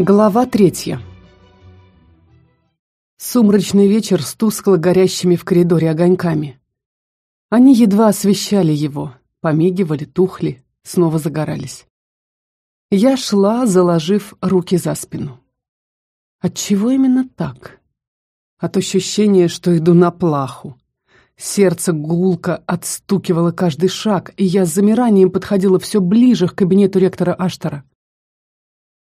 Глава третья. Сумрачный вечер с тускло горящими в коридоре огоньками. Они едва освещали его, помигивали, тухли, снова загорались. Я шла, заложив руки за спину. Отчего именно так? От ощущения, что иду на плаху. Сердце гулко отстукивало каждый шаг, и я с замиранием подходила все ближе к кабинету ректора Аштара.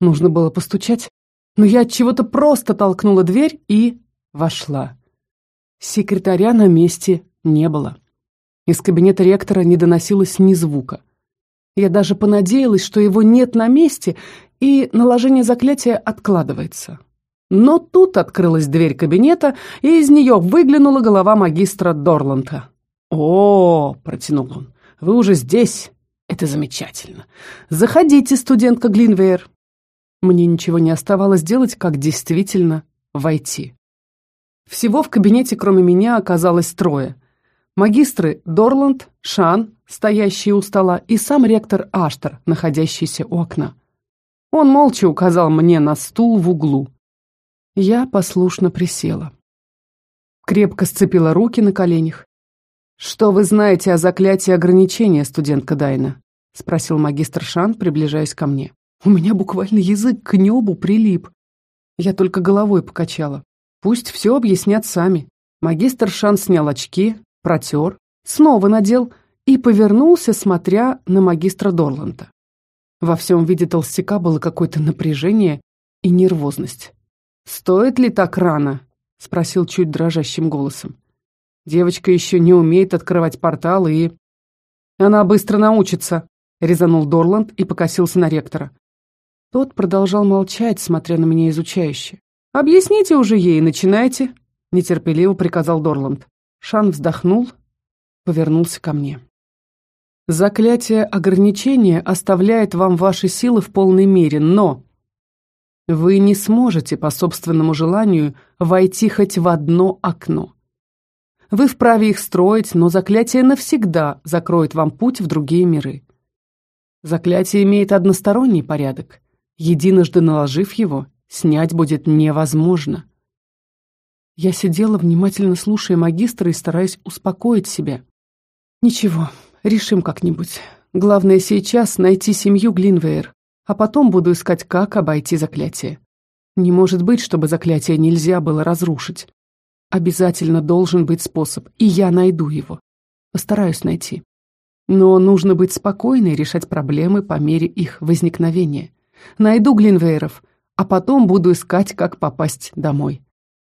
Нужно было постучать, но я от чего-то просто толкнула дверь и вошла. Секретаря на месте не было. Из кабинета ректора не доносилось ни звука. Я даже понадеялась, что его нет на месте, и наложение заклятия откладывается. Но тут открылась дверь кабинета, и из нее выглянула голова магистра Дорланта. «О, — протянул он, — вы уже здесь? Это замечательно. Заходите, студентка Глинвейр». Мне ничего не оставалось делать, как действительно войти. Всего в кабинете, кроме меня, оказалось трое. Магистры Дорланд, Шан, стоящие у стола, и сам ректор Аштер, находящийся у окна. Он молча указал мне на стул в углу. Я послушно присела. Крепко сцепила руки на коленях. «Что вы знаете о заклятии ограничения, студентка Дайна?» — спросил магистр Шан, приближаясь ко мне. У меня буквально язык к небу прилип. Я только головой покачала. Пусть все объяснят сами. Магистр Шан снял очки, протер, снова надел и повернулся, смотря на магистра Дорланда. Во всем виде толстяка было какое-то напряжение и нервозность. «Стоит ли так рано?» — спросил чуть дрожащим голосом. «Девочка еще не умеет открывать порталы и...» «Она быстро научится», — резанул Дорланд и покосился на ректора. Тот продолжал молчать, смотря на меня изучающе. «Объясните уже ей, начинайте», — нетерпеливо приказал Дорланд. Шан вздохнул, повернулся ко мне. «Заклятие ограничения оставляет вам ваши силы в полной мере, но вы не сможете по собственному желанию войти хоть в одно окно. Вы вправе их строить, но заклятие навсегда закроет вам путь в другие миры. Заклятие имеет односторонний порядок. Единожды наложив его, снять будет невозможно. Я сидела, внимательно слушая магистра и стараясь успокоить себя. Ничего, решим как-нибудь. Главное сейчас найти семью Глинвейр, а потом буду искать, как обойти заклятие. Не может быть, чтобы заклятие нельзя было разрушить. Обязательно должен быть способ, и я найду его. Постараюсь найти. Но нужно быть спокойной и решать проблемы по мере их возникновения. Найду Глинвейров, а потом буду искать, как попасть домой.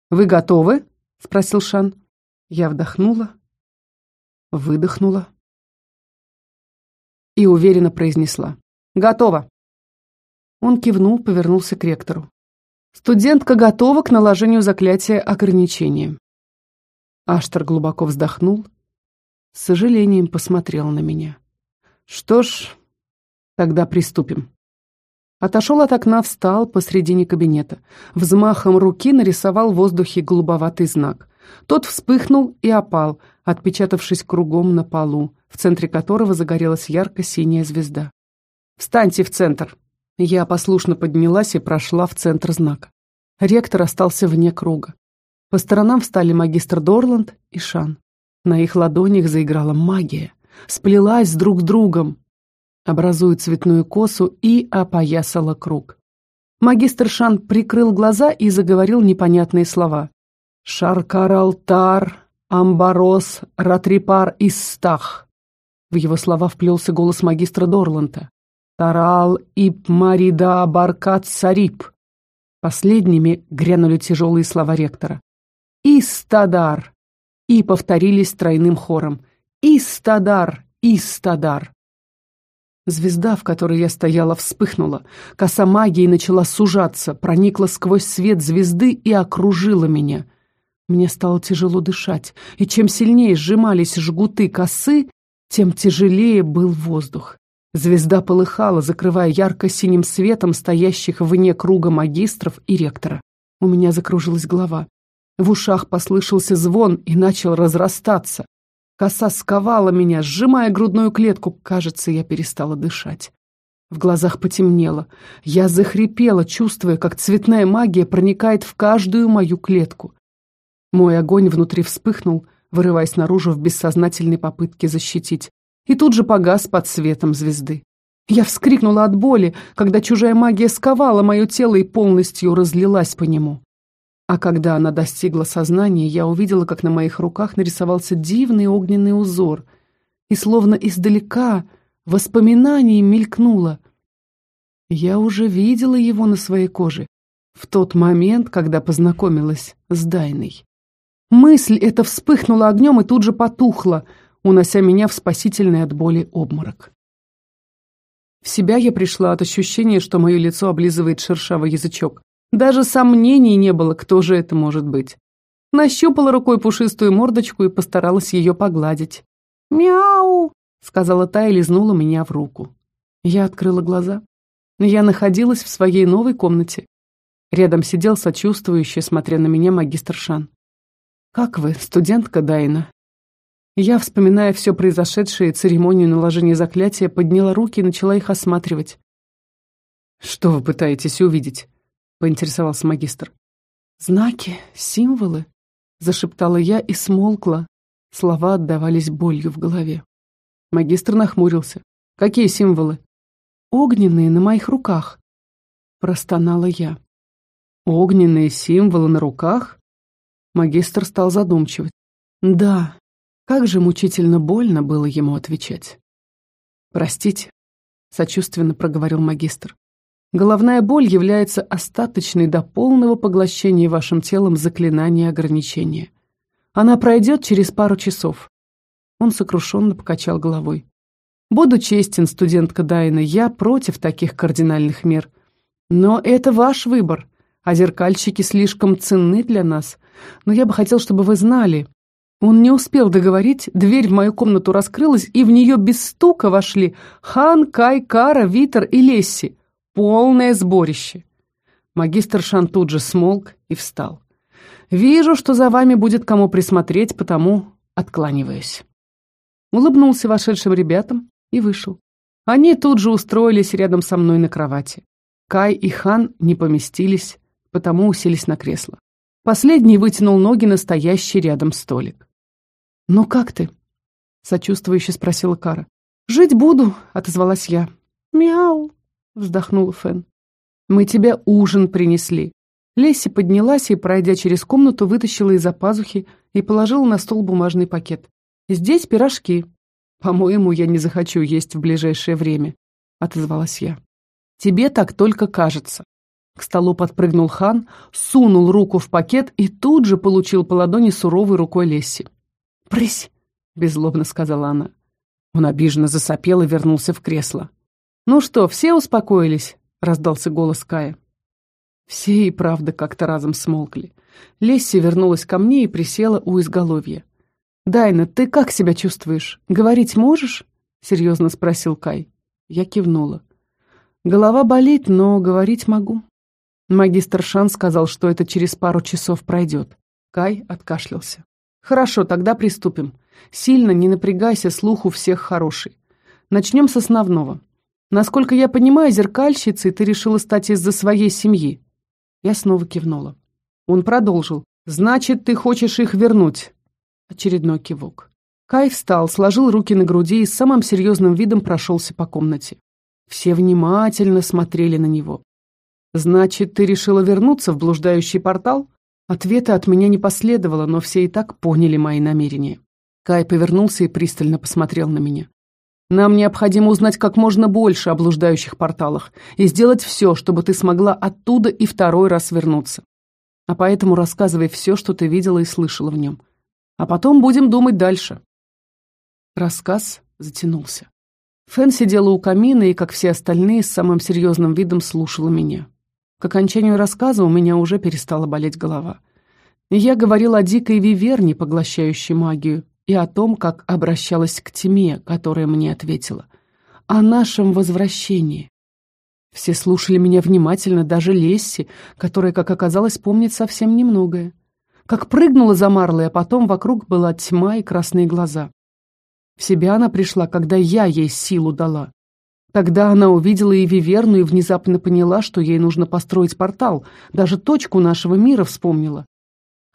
«Вы готовы?» — спросил Шан. Я вдохнула, выдохнула и уверенно произнесла. «Готово!» Он кивнул, повернулся к ректору. «Студентка готова к наложению заклятия ограничения». Аштер глубоко вздохнул, с сожалением посмотрел на меня. «Что ж, тогда приступим». Отошел от окна, встал посредине кабинета. Взмахом руки нарисовал в воздухе голубоватый знак. Тот вспыхнул и опал, отпечатавшись кругом на полу, в центре которого загорелась ярко-синяя звезда. «Встаньте в центр!» Я послушно поднялась и прошла в центр знака. Ректор остался вне круга. По сторонам встали магистр Дорланд и Шан. На их ладонях заиграла магия. Сплелась друг с другом, образуя цветную косу, и опоясала круг. Магистр Шан прикрыл глаза и заговорил непонятные слова. «Шаркар-алтар, амбарос, ратрипар истах». В его слова вплелся голос магистра Дорланта. «Тарал ип марида баркат сарип». Последними грянули тяжелые слова ректора. «Истадар!» И повторились тройным хором. «Истадар! Истадар!» Звезда, в которой я стояла, вспыхнула. Коса магии начала сужаться, проникла сквозь свет звезды и окружила меня. Мне стало тяжело дышать, и чем сильнее сжимались жгуты косы, тем тяжелее был воздух. Звезда полыхала, закрывая ярко-синим светом стоящих вне круга магистров и ректора. У меня закружилась голова. В ушах послышался звон и начал разрастаться. Коса сковала меня, сжимая грудную клетку. Кажется, я перестала дышать. В глазах потемнело. Я захрипела, чувствуя, как цветная магия проникает в каждую мою клетку. Мой огонь внутри вспыхнул, вырываясь наружу в бессознательной попытке защитить, и тут же погас под светом звезды. Я вскрикнула от боли, когда чужая магия сковала мое тело и полностью разлилась по нему. А когда она достигла сознания, я увидела, как на моих руках нарисовался дивный огненный узор, и словно издалека воспоминание мелькнуло. Я уже видела его на своей коже в тот момент, когда познакомилась с Дайной. Мысль эта вспыхнула огнем и тут же потухла, унося меня в спасительный от боли обморок. В себя я пришла от ощущения, что мое лицо облизывает шершавый язычок. Даже сомнений не было, кто же это может быть. Нащупала рукой пушистую мордочку и постаралась ее погладить. «Мяу!» — сказала та и лизнула меня в руку. Я открыла глаза. Я находилась в своей новой комнате. Рядом сидел сочувствующий, смотря на меня магистр Шан. «Как вы, студентка Дайна?» Я, вспоминая все произошедшее, церемонию наложения заклятия, подняла руки и начала их осматривать. «Что вы пытаетесь увидеть?» — поинтересовался магистр. «Знаки, символы», — зашептала я и смолкла. Слова отдавались болью в голове. Магистр нахмурился. «Какие символы?» «Огненные на моих руках», — простонала я. «Огненные символы на руках?» Магистр стал задумчивать. «Да, как же мучительно больно было ему отвечать». «Простите», — сочувственно проговорил магистр. Головная боль является остаточной до полного поглощения вашим телом заклинания ограничения. Она пройдет через пару часов. Он сокрушенно покачал головой. Буду честен, студентка Дайна, я против таких кардинальных мер. Но это ваш выбор, а зеркальщики слишком ценны для нас. Но я бы хотел, чтобы вы знали. Он не успел договорить, дверь в мою комнату раскрылась, и в нее без стука вошли Хан, Кай, Кара, Витер и Лесси. Полное сборище. Магистр Шан тут же смолк и встал. «Вижу, что за вами будет кому присмотреть, потому откланиваюсь». Улыбнулся вошедшим ребятам и вышел. Они тут же устроились рядом со мной на кровати. Кай и Хан не поместились, потому уселись на кресло. Последний вытянул ноги на стоящий рядом столик. «Ну как ты?» — сочувствующе спросила Кара. «Жить буду», — отозвалась я. «Мяу», вздохнула Фэн. «Мы тебе ужин принесли». Лесси поднялась и, пройдя через комнату, вытащила из-за пазухи и положила на стол бумажный пакет. «Здесь пирожки. По-моему, я не захочу есть в ближайшее время», — отозвалась я. «Тебе так только кажется». К столу подпрыгнул хан, сунул руку в пакет и тут же получил по ладони суровой рукой Лесси. «Прысь!» — беззлобно сказала она. Он обиженно засопел и вернулся в кресло. «Ну что, все успокоились?» — раздался голос Кая. Все и правда как-то разом смолкли. Лесси вернулась ко мне и присела у изголовья. «Дайна, ты как себя чувствуешь? Говорить можешь?» — серьезно спросил Кай. Я кивнула. «Голова болит, но говорить могу». Магистр Шан сказал, что это через пару часов пройдет. Кай откашлялся. «Хорошо, тогда приступим. Сильно не напрягайся, слух у всех хороший. Начнем с основного. Насколько я понимаю, зеркальщицей ты решила стать из-за своей семьи. Я снова кивнула. Он продолжил. Значит, ты хочешь их вернуть? Очередной кивок. Кай встал, сложил руки на груди и с самым серьезным видом прошелся по комнате. Все внимательно смотрели на него. «Значит, ты решила вернуться в блуждающий портал?» Ответа от меня не последовало, но все и так поняли мои намерения. Кай повернулся и пристально посмотрел на меня. Нам необходимо узнать как можно больше о блуждающих порталах и сделать все, чтобы ты смогла оттуда и второй раз вернуться. А поэтому рассказывай все, что ты видела и слышала в нем. А потом будем думать дальше. Рассказ затянулся. Фэн сидела у камина и, как все остальные, с самым серьезным видом слушала меня. К окончанию рассказа у меня уже перестала болеть голова. я говорила о дикой виверне, поглощающей магию, и о том, как обращалась к тьме, которая мне ответила. О нашем возвращении. Все слушали меня внимательно, даже Лесси, которая, как оказалось, помнит совсем немногое. Как прыгнула за Марлой, а потом вокруг была тьма и красные глаза. В себя она пришла, когда я ей силу дала. Тогда она увидела и Виверну и внезапно поняла, что ей нужно построить портал. Даже точку нашего мира вспомнила.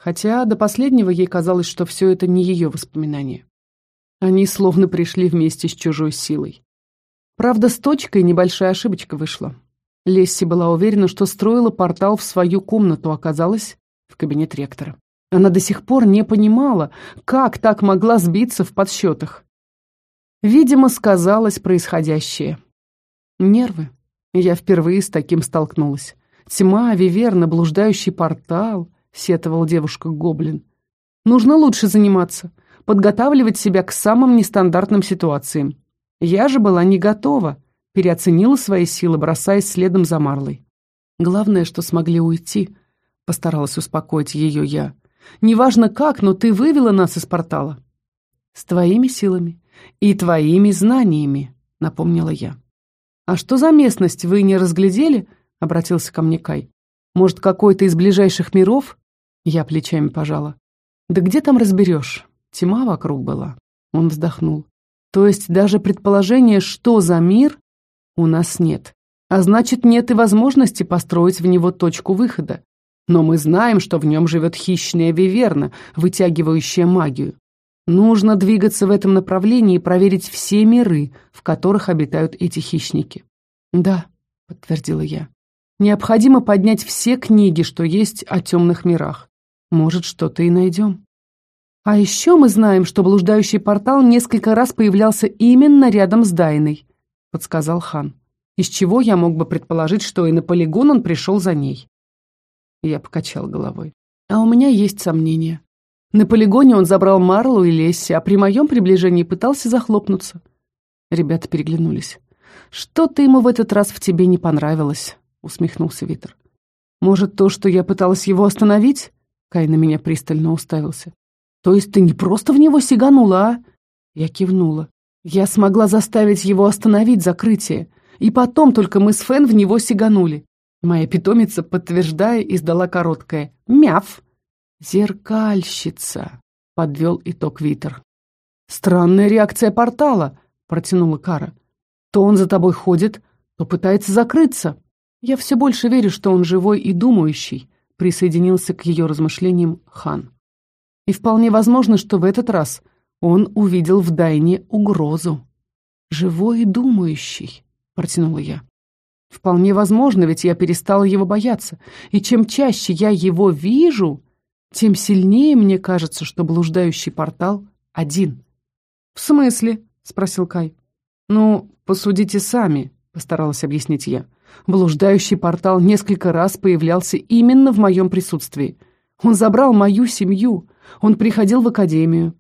Хотя до последнего ей казалось, что все это не ее воспоминания. Они словно пришли вместе с чужой силой. Правда, с точкой небольшая ошибочка вышла. Лесси была уверена, что строила портал в свою комнату, оказалось в кабинет ректора. Она до сих пор не понимала, как так могла сбиться в подсчетах. Видимо, сказалось происходящее. Нервы. Я впервые с таким столкнулась. Тьма, виверна, блуждающий портал, сетовал девушка-гоблин. Нужно лучше заниматься, подготавливать себя к самым нестандартным ситуациям. Я же была не готова, переоценила свои силы, бросаясь следом за Марлой. Главное, что смогли уйти, постаралась успокоить ее я. Неважно как, но ты вывела нас из портала. С твоими силами. «И твоими знаниями», — напомнила я. «А что за местность, вы не разглядели?» — обратился ко мне Кай. «Может, какой-то из ближайших миров?» Я плечами пожала. «Да где там разберешь? Тьма вокруг была». Он вздохнул. «То есть даже предположение, что за мир, у нас нет. А значит, нет и возможности построить в него точку выхода. Но мы знаем, что в нем живет хищная виверна, вытягивающая магию. Нужно двигаться в этом направлении и проверить все миры, в которых обитают эти хищники. Да, подтвердила я. Необходимо поднять все книги, что есть о темных мирах. Может, что-то и найдем. А еще мы знаем, что блуждающий портал несколько раз появлялся именно рядом с Дайной, подсказал хан. Из чего я мог бы предположить, что и на полигон он пришел за ней? Я покачал головой. А у меня есть сомнения. На полигоне он забрал Марлу и Лесси, а при моем приближении пытался захлопнуться. Ребята переглянулись. «Что-то ему в этот раз в тебе не понравилось», — усмехнулся Витер. «Может, то, что я пыталась его остановить?» Кай на меня пристально уставился. «То есть ты не просто в него сиганула, а?» Я кивнула. «Я смогла заставить его остановить закрытие, и потом только мы с Фен в него сиганули». Моя питомица, подтверждая, издала короткое «мяв», «Зеркальщица», — подвел итог Витер. «Странная реакция портала», — протянула Кара. «То он за тобой ходит, то пытается закрыться. Я все больше верю, что он живой и думающий», — присоединился к ее размышлениям хан. «И вполне возможно, что в этот раз он увидел в Дайне угрозу». «Живой и думающий», — протянула я. «Вполне возможно, ведь я перестала его бояться, и чем чаще я его вижу...» тем сильнее мне кажется, что блуждающий портал один. «В смысле?» — спросил Кай. «Ну, посудите сами», — постаралась объяснить я. «Блуждающий портал несколько раз появлялся именно в моем присутствии. Он забрал мою семью, он приходил в академию.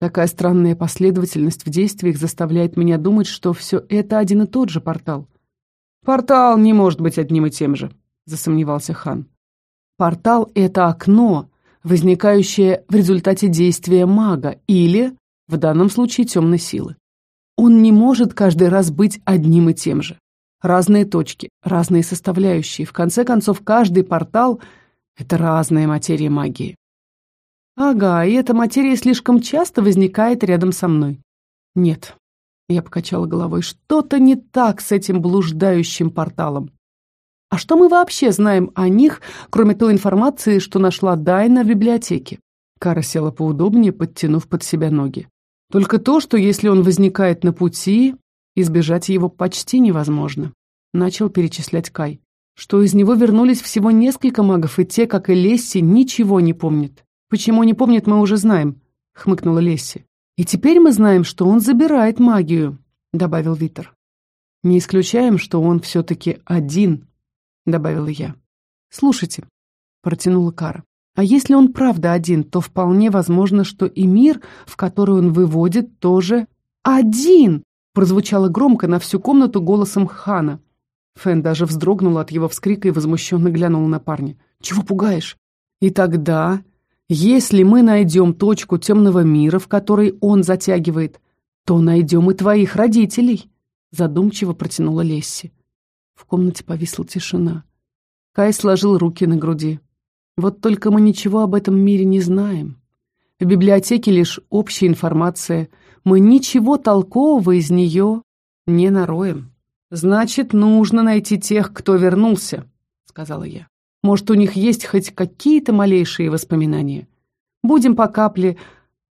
Такая странная последовательность в действиях заставляет меня думать, что все это один и тот же портал». «Портал не может быть одним и тем же», — засомневался хан. «Портал — это окно, возникающее в результате действия мага или, в данном случае, темной силы. Он не может каждый раз быть одним и тем же. Разные точки, разные составляющие. В конце концов, каждый портал — это разная материя магии. Ага, и эта материя слишком часто возникает рядом со мной. Нет, я покачала головой, что-то не так с этим блуждающим порталом. А что мы вообще знаем о них, кроме той информации, что нашла Дайна в библиотеке? Кара села поудобнее, подтянув под себя ноги. Только то, что если он возникает на пути, избежать его почти невозможно. Начал перечислять Кай. Что из него вернулись всего несколько магов, и те, как и Лесси, ничего не помнят. Почему не помнят, мы уже знаем, хмыкнула Лесси. И теперь мы знаем, что он забирает магию, добавил Витер. Не исключаем, что он все-таки один, — добавила я. «Слушайте», — протянула Кара, «а если он правда один, то вполне возможно, что и мир, в который он выводит, тоже один!» Прозвучало громко на всю комнату голосом Хана. Фэн даже вздрогнула от его вскрика и возмущенно глянула на парня. «Чего пугаешь?» «И тогда, если мы найдем точку темного мира, в который он затягивает, то найдем и твоих родителей», задумчиво протянула Лесси. В комнате повисла тишина. Кай сложил руки на груди. Вот только мы ничего об этом мире не знаем. В библиотеке лишь общая информация. Мы ничего толкового из нее не нароем. «Значит, нужно найти тех, кто вернулся», — сказала я. «Может, у них есть хоть какие-то малейшие воспоминания. Будем по капле,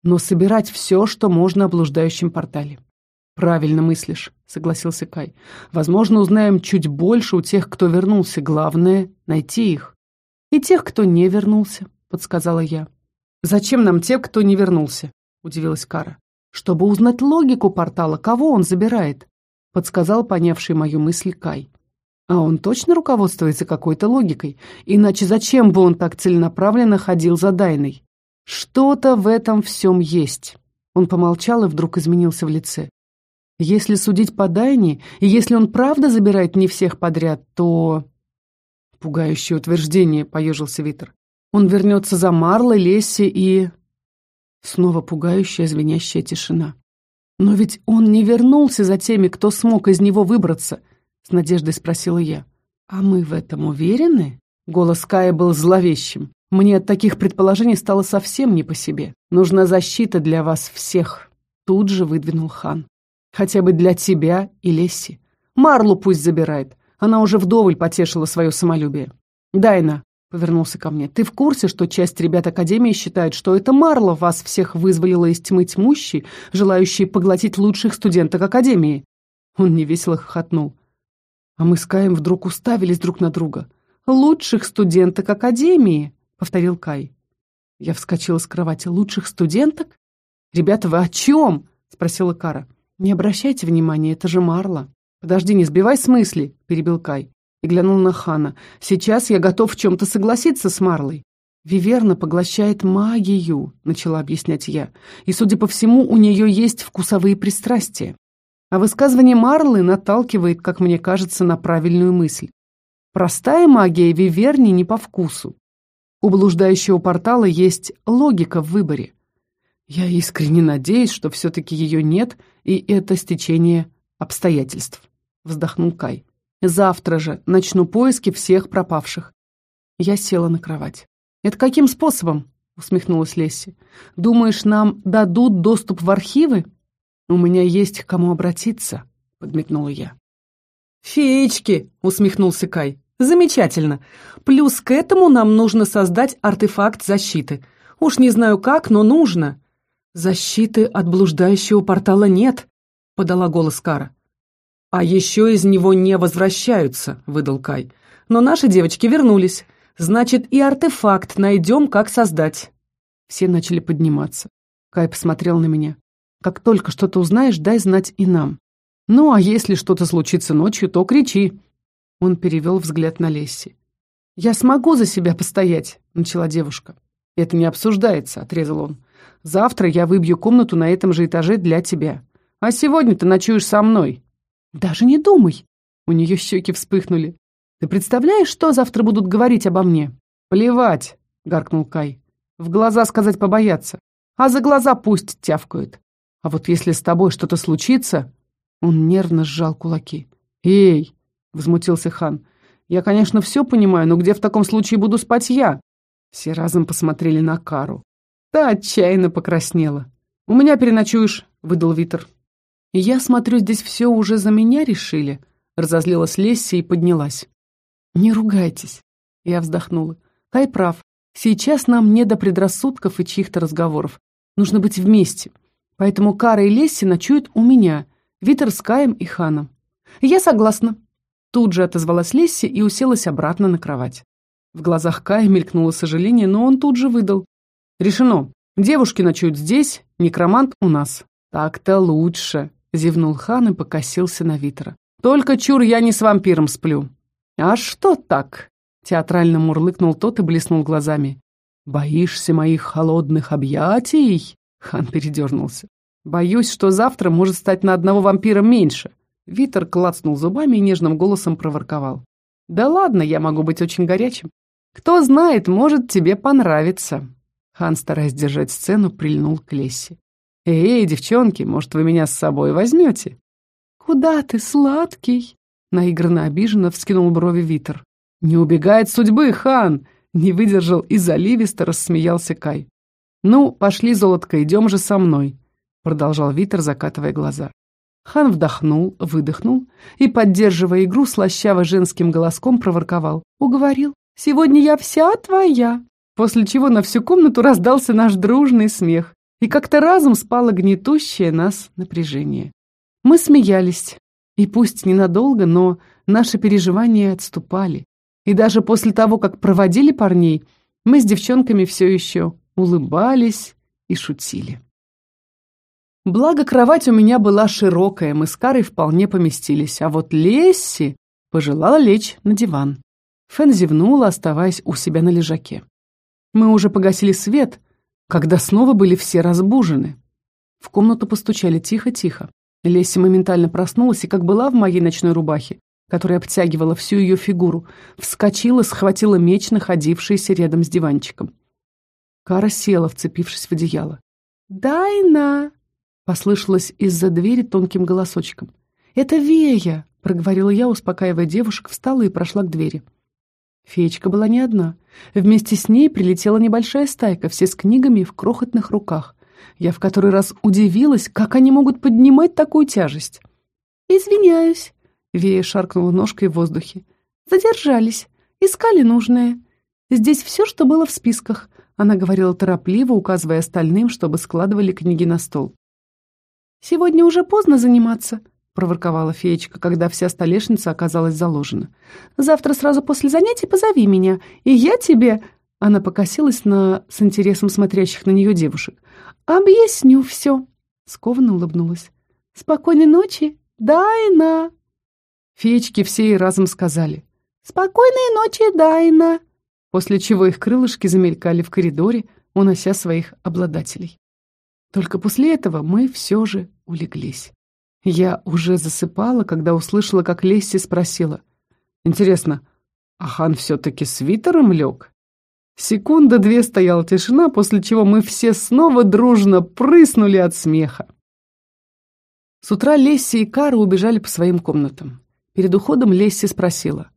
но собирать все, что можно о блуждающем портале». «Правильно мыслишь», — согласился Кай. «Возможно, узнаем чуть больше у тех, кто вернулся. Главное — найти их». «И тех, кто не вернулся», — подсказала я. «Зачем нам те, кто не вернулся?» — удивилась Кара. «Чтобы узнать логику портала, кого он забирает подсказал понявший мою мысль Кай. А он точно руководствуется какой-то логикой, иначе зачем бы он так целенаправленно ходил за Дайной? Что-то в этом всем есть. Он помолчал и вдруг изменился в лице. Если судить по Дайне, и если он правда забирает не всех подряд, то... Пугающее утверждение, поежился Витер. Он вернется за Марлой, Лесси и... Снова пугающая, звенящая тишина. «Но ведь он не вернулся за теми, кто смог из него выбраться», — с надеждой спросила я. «А мы в этом уверены?» Голос Кая был зловещим. «Мне от таких предположений стало совсем не по себе. Нужна защита для вас всех», — тут же выдвинул хан. «Хотя бы для тебя и Лесси. Марлу пусть забирает. Она уже вдоволь потешила свое самолюбие. Дайна, повернулся ко мне. «Ты в курсе, что часть ребят Академии считает, что это Марла вас всех вызволила из тьмы тьмущей, желающей поглотить лучших студенток Академии?» Он невесело хохотнул. А мы с Каем вдруг уставились друг на друга. «Лучших студенток Академии!» — повторил Кай. Я вскочила с кровати. «Лучших студенток? Ребята, вы о чем?» — спросила Кара. «Не обращайте внимания, это же Марла». «Подожди, не сбивай с мысли», — перебил Кай и глянул на Хана. «Сейчас я готов в чем-то согласиться с Марлой». «Виверна поглощает магию», — начала объяснять я. «И, судя по всему, у нее есть вкусовые пристрастия. А высказывание Марлы наталкивает, как мне кажется, на правильную мысль. Простая магия Виверни не по вкусу. У блуждающего портала есть логика в выборе. Я искренне надеюсь, что все-таки ее нет, и это стечение обстоятельств», — вздохнул Кай. Завтра же начну поиски всех пропавших. Я села на кровать. «Это каким способом?» — усмехнулась Лесси. «Думаешь, нам дадут доступ в архивы?» «У меня есть к кому обратиться», — подметнула я. «Феечки!» — усмехнулся Кай. «Замечательно. Плюс к этому нам нужно создать артефакт защиты. Уж не знаю как, но нужно». «Защиты от блуждающего портала нет», — подала голос Кара. «А еще из него не возвращаются», — выдал Кай. «Но наши девочки вернулись. Значит, и артефакт найдем, как создать». Все начали подниматься. Кай посмотрел на меня. «Как только что-то узнаешь, дай знать и нам. Ну, а если что-то случится ночью, то кричи». Он перевел взгляд на Лесси. «Я смогу за себя постоять», — начала девушка. «Это не обсуждается», — отрезал он. «Завтра я выбью комнату на этом же этаже для тебя. А сегодня ты ночуешь со мной. «Даже не думай!» У нее щеки вспыхнули. «Ты представляешь, что завтра будут говорить обо мне?» «Плевать!» — гаркнул Кай. «В глаза сказать побояться, а за глаза пусть тявкают. А вот если с тобой что-то случится...» Он нервно сжал кулаки. «Эй!» — возмутился хан. «Я, конечно, все понимаю, но где в таком случае буду спать я?» Все разом посмотрели на Кару. Та отчаянно покраснела. «У меня переночуешь», — выдал Витер. «Я смотрю, здесь все уже за меня решили», — разозлилась Лесси и поднялась. «Не ругайтесь», — я вздохнула. «Кай прав. Сейчас нам не до предрассудков и чьих-то разговоров. Нужно быть вместе. Поэтому Кара и Лесси ночуют у меня, Витер с Каем и Ханом». «Я согласна». Тут же отозвалась Лесси и уселась обратно на кровать. В глазах Кая мелькнуло сожаление, но он тут же выдал. «Решено. Девушки ночуют здесь, некромант у нас». «Так-то лучше», Зевнул хан и покосился на Витера. «Только чур я не с вампиром сплю». «А что так?» Театрально мурлыкнул тот и блеснул глазами. «Боишься моих холодных объятий?» Хан передернулся. «Боюсь, что завтра может стать на одного вампира меньше». Витер клацнул зубами и нежным голосом проворковал. «Да ладно, я могу быть очень горячим. Кто знает, может, тебе понравится». Хан, стараясь держать сцену, прильнул к Лессе. «Эй, девчонки, может, вы меня с собой возьмете?» «Куда ты, сладкий?» Наигранно обиженно вскинул брови Витер. «Не убегает судьбы, хан!» Не выдержал и заливисто рассмеялся Кай. «Ну, пошли, золотко, идем же со мной», продолжал Витер, закатывая глаза. Хан вдохнул, выдохнул и, поддерживая игру, слащаво женским голоском проворковал. «Уговорил. Сегодня я вся твоя». После чего на всю комнату раздался наш дружный смех, и как-то разом спало гнетущее нас напряжение. Мы смеялись, и пусть ненадолго, но наши переживания отступали. И даже после того, как проводили парней, мы с девчонками все еще улыбались и шутили. Благо, кровать у меня была широкая, мы с Карой вполне поместились, а вот Лесси пожелала лечь на диван. Фэн зевнула, оставаясь у себя на лежаке. Мы уже погасили свет, когда снова были все разбужены. В комнату постучали тихо-тихо. Лесси моментально проснулась и, как была в моей ночной рубахе, которая обтягивала всю ее фигуру, вскочила, схватила меч, находившийся рядом с диванчиком. Кара села, вцепившись в одеяло. «Дайна!» Послышалось из-за двери тонким голосочком. «Это Вея!» — проговорила я, успокаивая девушек, встала и прошла к двери. Феечка была не одна. Вместе с ней прилетела небольшая стайка, все с книгами в крохотных руках. Я в который раз удивилась, как они могут поднимать такую тяжесть. «Извиняюсь», — Вея шаркнула ножкой в воздухе. «Задержались. Искали нужное. Здесь все, что было в списках», — она говорила торопливо, указывая остальным, чтобы складывали книги на стол. «Сегодня уже поздно заниматься», — проворковала феечка, когда вся столешница оказалась заложена. «Завтра сразу после занятий позови меня, и я тебе...» Она покосилась на с интересом смотрящих на нее девушек. «Объясню все», — скованно улыбнулась. «Спокойной ночи, Дайна!» Феечки все и разом сказали. «Спокойной ночи, Дайна!» После чего их крылышки замелькали в коридоре, унося своих обладателей. Только после этого мы все же улеглись. Я уже засыпала, когда услышала, как Лесси спросила. «Интересно, а хан все-таки свитером лег?» Секунда-две стояла тишина, после чего мы все снова дружно прыснули от смеха. С утра Лесси и Кара убежали по своим комнатам. Перед уходом Лесси спросила.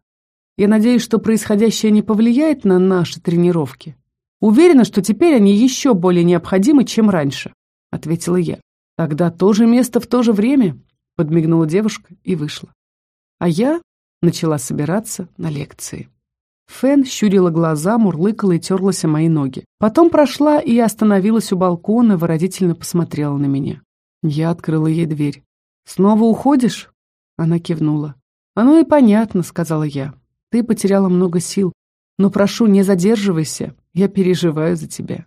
«Я надеюсь, что происходящее не повлияет на наши тренировки. Уверена, что теперь они еще более необходимы, чем раньше». — ответила я. «Тогда то же место в то же время», — подмигнула девушка и вышла. А я начала собираться на лекции. Фэн щурила глаза, мурлыкала и терлась о мои ноги. Потом прошла и остановилась у балкона, выразительно посмотрела на меня. Я открыла ей дверь. «Снова уходишь?» Она кивнула. «Оно и понятно», — сказала я. «Ты потеряла много сил, но прошу, не задерживайся, я переживаю за тебя».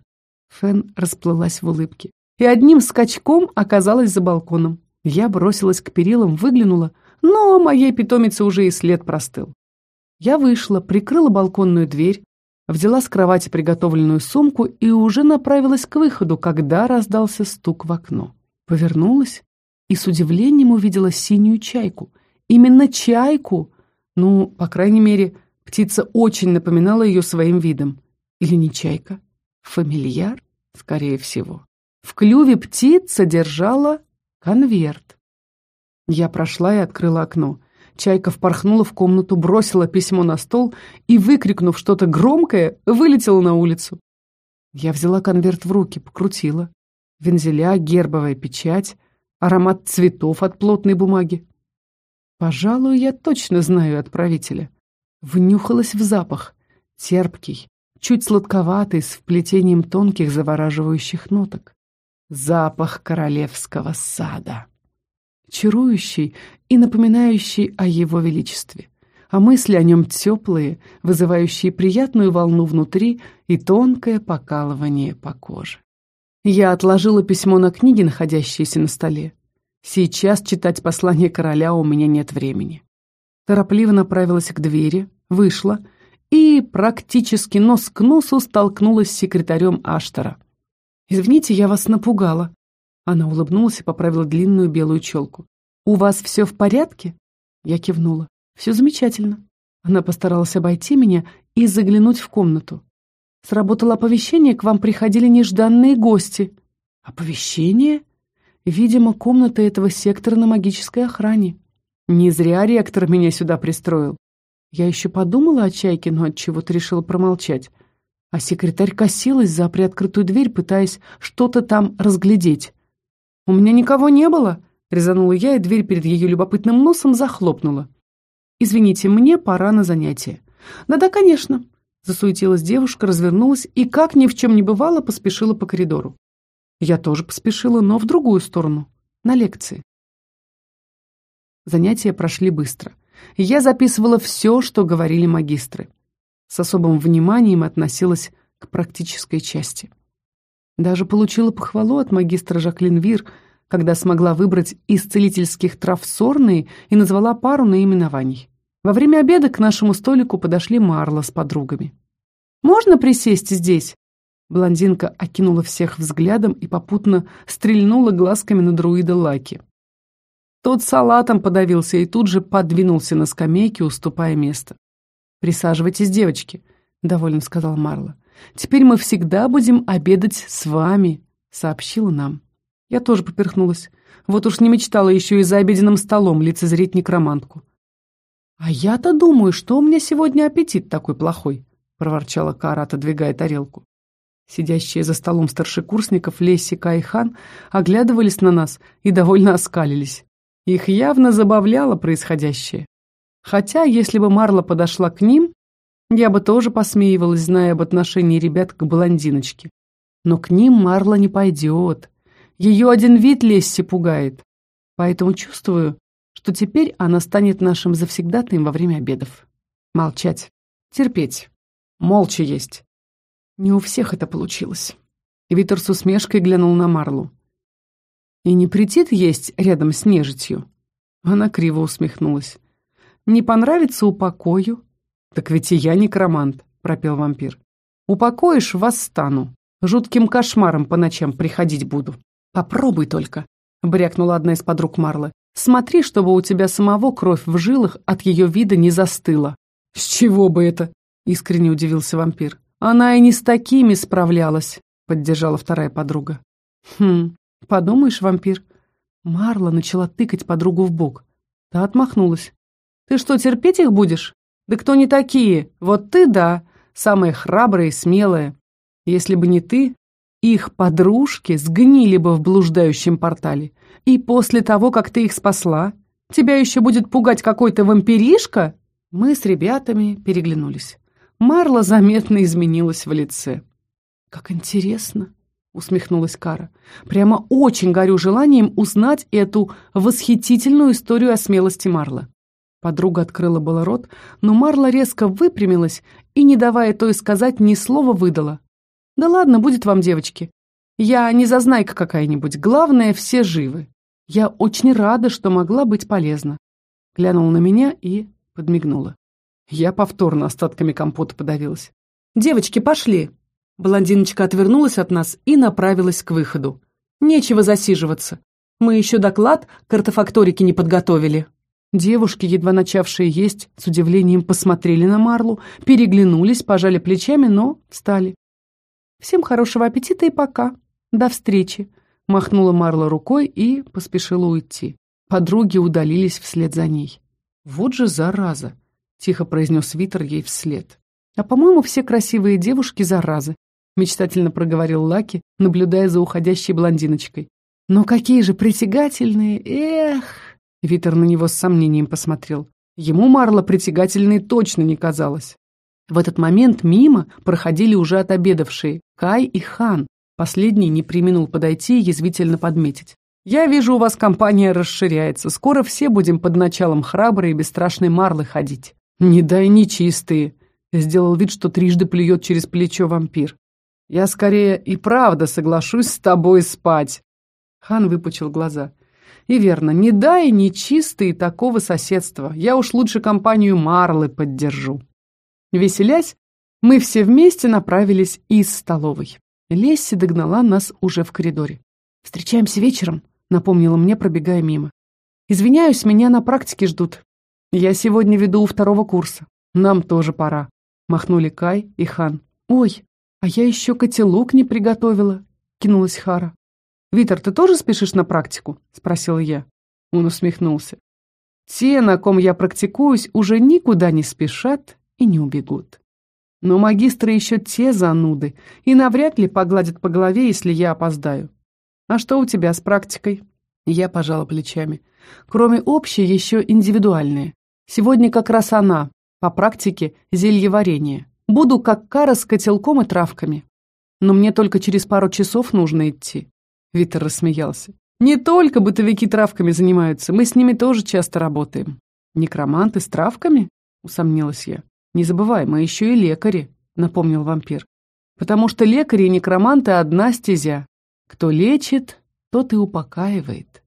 Фэн расплылась в улыбке и одним скачком оказалась за балконом. Я бросилась к перилам, выглянула, но моей питомице уже и след простыл. Я вышла, прикрыла балконную дверь, взяла с кровати приготовленную сумку и уже направилась к выходу, когда раздался стук в окно. Повернулась и с удивлением увидела синюю чайку. Именно чайку! Ну, по крайней мере, птица очень напоминала ее своим видом. Или не чайка? Фамильяр? Скорее всего. В клюве птица держала конверт. Я прошла и открыла окно. Чайка впорхнула в комнату, бросила письмо на стол и, выкрикнув что-то громкое, вылетела на улицу. Я взяла конверт в руки, покрутила. Вензеля, гербовая печать, аромат цветов от плотной бумаги. Пожалуй, я точно знаю отправителя. Внюхалась в запах. Терпкий, чуть сладковатый, с вплетением тонких завораживающих ноток запах королевского сада. Чарующий и напоминающий о его величестве, а мысли о нем теплые, вызывающие приятную волну внутри и тонкое покалывание по коже. Я отложила письмо на книге, находящиеся на столе. Сейчас читать послание короля у меня нет времени. Торопливо направилась к двери, вышла и практически нос к носу столкнулась с секретарем Аштора. «Извините, я вас напугала». Она улыбнулась и поправила длинную белую челку. «У вас все в порядке?» Я кивнула. «Все замечательно». Она постаралась обойти меня и заглянуть в комнату. Сработало оповещение, к вам приходили нежданные гости. Оповещение? Видимо, комната этого сектора на магической охране. Не зря ректор меня сюда пристроил. Я еще подумала о чайке, но от чего-то решила промолчать а секретарь косилась за приоткрытую дверь, пытаясь что-то там разглядеть. «У меня никого не было», — Резанула я, и дверь перед ее любопытным носом захлопнула. «Извините, мне пора на занятие». «Да-да, конечно», — засуетилась девушка, развернулась и, как ни в чем не бывало, поспешила по коридору. Я тоже поспешила, но в другую сторону, на лекции. Занятия прошли быстро. Я записывала все, что говорили магистры. С особым вниманием относилась к практической части. Даже получила похвалу от магистра Жаклин Вир, когда смогла выбрать из целительских трав сорные и назвала пару наименований. Во время обеда к нашему столику подошли Марла с подругами. «Можно присесть здесь?» Блондинка окинула всех взглядом и попутно стрельнула глазками на друида Лаки. Тот салатом подавился и тут же подвинулся на скамейке, уступая место. «Присаживайтесь, девочки», — довольно сказал Марла. «Теперь мы всегда будем обедать с вами», — сообщила нам. Я тоже поперхнулась. Вот уж не мечтала еще и за обеденным столом лицезреть некромантку. «А я-то думаю, что у меня сегодня аппетит такой плохой», — проворчала Кара, отодвигая тарелку. Сидящие за столом старшекурсников Лесси, Кай и Хан оглядывались на нас и довольно оскалились. Их явно забавляло происходящее. Хотя, если бы Марла подошла к ним, я бы тоже посмеивалась, зная об отношении ребят к блондиночке. Но к ним Марла не пойдет. Ее один вид Лесси пугает. Поэтому чувствую, что теперь она станет нашим завсегдатаем во время обедов. Молчать. Терпеть. Молча есть. Не у всех это получилось. Витер с усмешкой глянул на Марлу. И не претит есть рядом с нежитью? Она криво усмехнулась. Не понравится упокою? Так ведь и я некромант, пропел вампир. Упокоишь, восстану. Жутким кошмаром по ночам приходить буду. Попробуй только, брякнула одна из подруг Марлы. Смотри, чтобы у тебя самого кровь в жилах от ее вида не застыла. С чего бы это? Искренне удивился вампир. Она и не с такими справлялась, поддержала вторая подруга. Хм, подумаешь, вампир. Марла начала тыкать подругу в бок. Та отмахнулась. Ты что, терпеть их будешь? Да кто не такие? Вот ты, да, самые храбрые и смелые. Если бы не ты, их подружки сгнили бы в блуждающем портале. И после того, как ты их спасла, тебя еще будет пугать какой-то вампиришка? Мы с ребятами переглянулись. Марла заметно изменилась в лице. «Как интересно!» — усмехнулась Кара. «Прямо очень горю желанием узнать эту восхитительную историю о смелости Марлы». Подруга открыла было рот, но Марла резко выпрямилась и, не давая той сказать, ни слова выдала. «Да ладно, будет вам, девочки. Я не зазнайка какая-нибудь, главное, все живы. Я очень рада, что могла быть полезна». Глянула на меня и подмигнула. Я повторно остатками компота подавилась. «Девочки, пошли!» Блондиночка отвернулась от нас и направилась к выходу. «Нечего засиживаться. Мы еще доклад к артефакторике не подготовили». Девушки, едва начавшие есть, с удивлением посмотрели на Марлу, переглянулись, пожали плечами, но встали. «Всем хорошего аппетита и пока. До встречи!» Махнула Марла рукой и поспешила уйти. Подруги удалились вслед за ней. «Вот же зараза!» — тихо произнес Витер ей вслед. «А, по-моему, все красивые девушки заразы», — мечтательно проговорил Лаки, наблюдая за уходящей блондиночкой. «Но какие же притягательные! Эх!» Витер на него с сомнением посмотрел. Ему Марла притягательной точно не казалось. В этот момент мимо проходили уже отобедавшие Кай и Хан. Последний не применул подойти и язвительно подметить. «Я вижу, у вас компания расширяется. Скоро все будем под началом храброй и бесстрашной Марлы ходить». «Не дай нечистые», — сделал вид, что трижды плюет через плечо вампир. «Я скорее и правда соглашусь с тобой спать». Хан выпучил глаза. И верно, не дай ни чистые такого соседства. Я уж лучше компанию Марлы поддержу. Веселясь, мы все вместе направились из столовой. Лесси догнала нас уже в коридоре. «Встречаемся вечером», — напомнила мне, пробегая мимо. «Извиняюсь, меня на практике ждут. Я сегодня веду у второго курса. Нам тоже пора», — махнули Кай и Хан. «Ой, а я еще котелок не приготовила», — кинулась Хара. «Витер, ты тоже спешишь на практику?» — спросила я. Он усмехнулся. «Те, на ком я практикуюсь, уже никуда не спешат и не убегут. Но магистры еще те зануды и навряд ли погладят по голове, если я опоздаю. А что у тебя с практикой?» Я пожала плечами. Кроме общей, еще индивидуальные. Сегодня как раз она, по практике, зельеварение. Буду как кара с котелком и травками. Но мне только через пару часов нужно идти. Витер рассмеялся. Не только бытовики травками занимаются, мы с ними тоже часто работаем. Некроманты с травками? Усомнилась я. Не забывай, мы еще и лекари, напомнил вампир. Потому что лекари и некроманты одна стезя. Кто лечит, тот и упокаивает.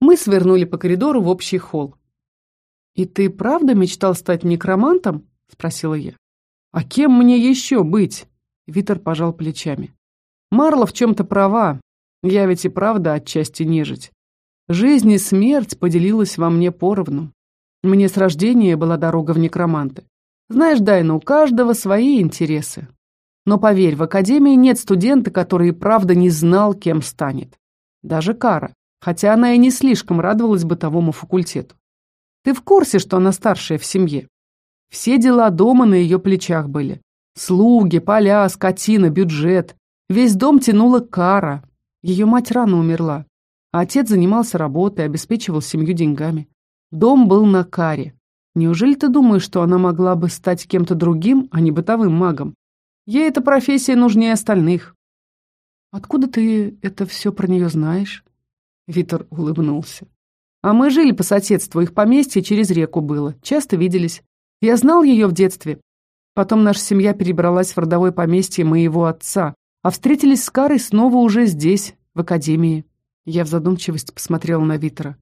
Мы свернули по коридору в общий холл. «И ты правда мечтал стать некромантом?» — спросила я. «А кем мне еще быть?» — Витер пожал плечами. «Марла в чем-то права. Я ведь и правда отчасти нежить. Жизнь и смерть поделилась во мне поровну. Мне с рождения была дорога в некроманты. Знаешь, Дайна, у каждого свои интересы. Но поверь, в академии нет студента, который и правда не знал, кем станет. Даже Кара, хотя она и не слишком радовалась бытовому факультету. Ты в курсе, что она старшая в семье? Все дела дома на ее плечах были. Слуги, поля, скотина, бюджет. Весь дом тянула Кара. Ее мать рано умерла. А отец занимался работой, обеспечивал семью деньгами. Дом был на Каре. Неужели ты думаешь, что она могла бы стать кем-то другим, а не бытовым магом? Ей эта профессия нужнее остальных. Откуда ты это все про нее знаешь? Витер улыбнулся. А мы жили по соседству, их поместье через реку было, часто виделись. Я знал ее в детстве. Потом наша семья перебралась в родовое поместье моего отца, а встретились с Карой снова уже здесь, в академии. Я в задумчивости посмотрела на Витера.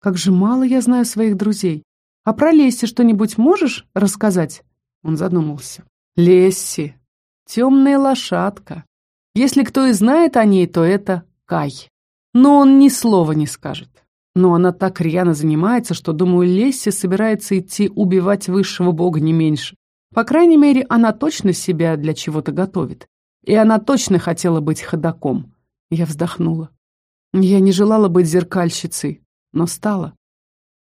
Как же мало я знаю своих друзей. А про Лесси что-нибудь можешь рассказать? Он задумался. Лесси. Темная лошадка. Если кто и знает о ней, то это Кай. Но он ни слова не скажет. Но она так рьяно занимается, что, думаю, Лесси собирается идти убивать высшего бога не меньше. По крайней мере, она точно себя для чего-то готовит. И она точно хотела быть ходаком. Я вздохнула. Я не желала быть зеркальщицей, но стала.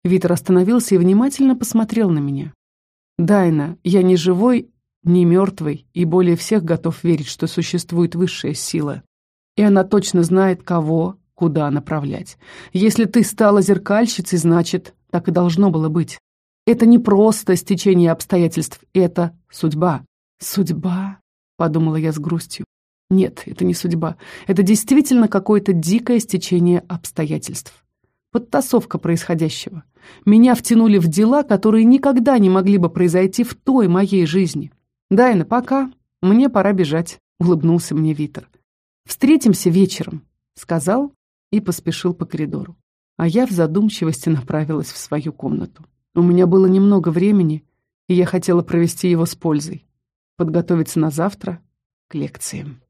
Витер остановился и внимательно посмотрел на меня. «Дайна, я не живой, не мертвый, и более всех готов верить, что существует высшая сила. И она точно знает, кого, куда направлять. Если ты стала зеркальщицей, значит, так и должно было быть. Это не просто стечение обстоятельств, это судьба. Судьба, подумала я с грустью. Нет, это не судьба. Это действительно какое-то дикое стечение обстоятельств. Подтасовка происходящего. Меня втянули в дела, которые никогда не могли бы произойти в той моей жизни. Дайна, пока. Мне пора бежать, улыбнулся мне Витер. Встретимся вечером, сказал и поспешил по коридору. А я в задумчивости направилась в свою комнату. У меня было немного времени, и я хотела провести его с пользой. Подготовиться на завтра к лекциям.